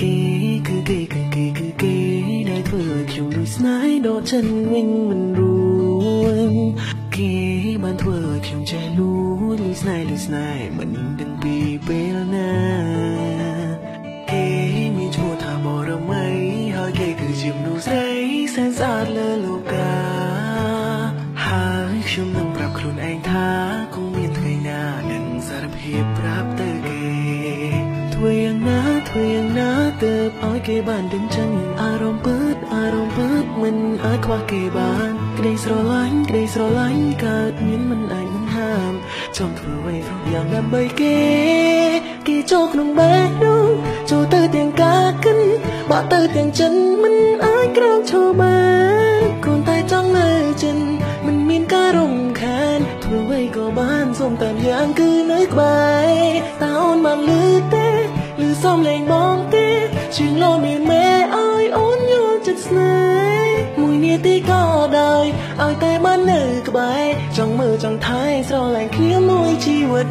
គេគឺគេគឺគេគឺគេដែលធ្វើខ្ញុំលួចស្នេហ៍ដល់ចិនវិញមិនរួញគេបានធ្វើខ្ញុំចេះលួចលួចស្នេហ៍លួចស្នេហ៍មិនដឹងពីពេលណាគេមានឈ្មោះថាបរមីហើយគេគឺជាមនុស្សស្រីសែនស្អាតលើលោកកា ធ្វើយ៉ាងណាទៅឲ្យគេបានដឹងចឹងអារម្មណ៍ពើតអារម្មណ៍ពើតមិនអាចខ្វះគេបានក្តីស្រឡាញ់ក្តីស្រឡាញ់កើតមានមិនអាចមិនហាមចង់ធ្វើអ្វីគ្រប់យ៉ាងដើម្បីគេគេចូលក្នុងបេះដូងចូលទៅទាំងការកិនបាក់ទៅទាំងចិនមិនអាចក្រោកឈរបានគ្រាន់តែចង់នៅចិនមិនមានការរំខានធ្វើអ្វីក៏បានសូមតាមយ៉ាងគឺនៅក្បែរតើអូនបានលឺទេឬ សំលេងបងទេជាងលោមានមេឲ្យអូនយល់ចិត្តស្នេហ៍មួយនាទីក៏ដោយឲ្យតែបាននៅក្បែរចង់មើលចង់ថែស្រឡាញ់គ្នាមួយជីវិត